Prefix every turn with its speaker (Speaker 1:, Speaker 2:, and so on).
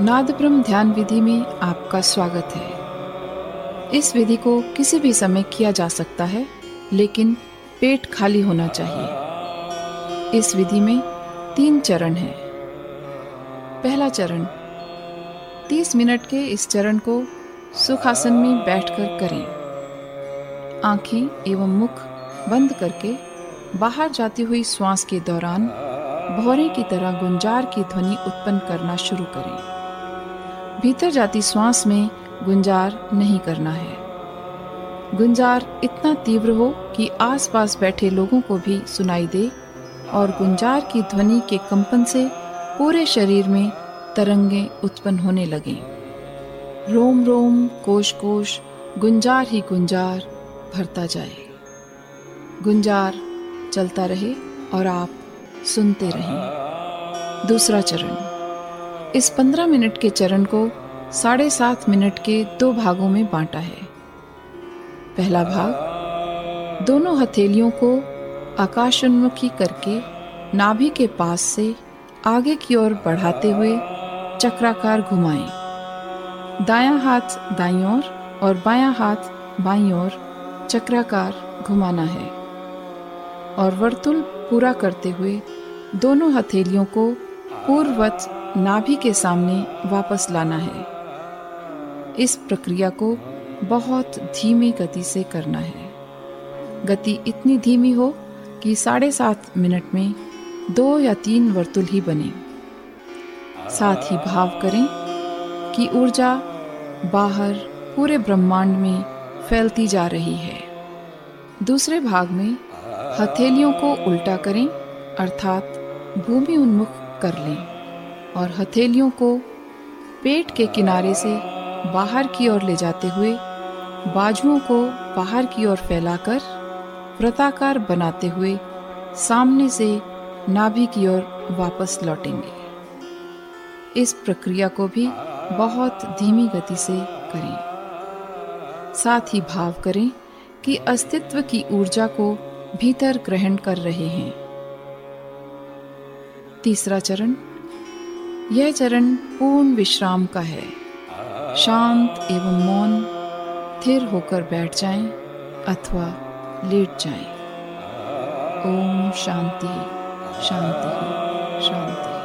Speaker 1: नाद ब्रह्म ध्यान विधि में आपका स्वागत है। इस विधि को किसी भी समय किया जा सकता है, लेकिन पेट खाली होना चाहिए। इस विधि में तीन चरण हैं। पहला चरण 30 मिनट के इस चरण को सुखासन में बैठकर करें। आँखें एवं मुख बंद करके बाहर जाती हुई श्वास के दौरान भौरे की तरह गुंजार की ध्वनि उत्पन्न करना शुरू करें। भीतर जाती श्वास में गुंजार नहीं करना है। गुंजार इतना तीव्र हो कि आसपास बैठे लोगों को भी सुनाई दे और गुंजार की ध्वनि के कंपन से पूरे शरीर में तरंगे उत्पन्न होने लगें। रोम रोम, कोश कोश, गुंजार ही गुंजार भरता जाए। गुंजार चलता रहे और आप सुनते रहें। दूसरा चरण। इस पंद्रह मिनट के चरण को साढ़े सात मिनट के दो भागों में बांटा है। पहला भाग, दोनों हथेलियों को आकाशोन्मुखी करके नाभि के पास से आगे की ओर बढ़ाते हुए चक्राकार घुमाएँ। दायां हाथ दाईं ओर और बायां हाथ बाईं ओर चक्राकार घुमाना है और वर्तुल पूरा करते हुए दोनों हथेलियों को पूर्ववत नाभि के सामने वापस लाना है। इस प्रक्रिया को बहुत धीमी गति से करना है। गति इतनी धीमी हो कि साढ़े सात मिनट में दो या तीन वर्तुल ही बने। साथ ही भाव करें कि ऊर्जा बाहर पूरे ब्रह्मांड में फैलती जा रही है। दूसरे भाग में हथेलियों को उल्टा करें, अर्थात भूमि उन्मुख कर लें। और हथेलियों को पेट के किनारे से बाहर की ओर ले जाते हुए बाजुओं को बाहर की ओर फैलाकर वृत्ताकार बनाते हुए सामने से नाभि की ओर वापस लौटेंगे। इस प्रक्रिया को भी बहुत धीमी गति से करें। साथ ही भाव करें कि अस्तित्व की ऊर्जा को भीतर ग्रहण कर रहे हैं। तीसरा चरण यह चरण पूर्ण विश्राम का है शांत एवं मौन थिर होकर बैठ जाएँ अथवा लेट जाएँ। ओम शांति शांति शांति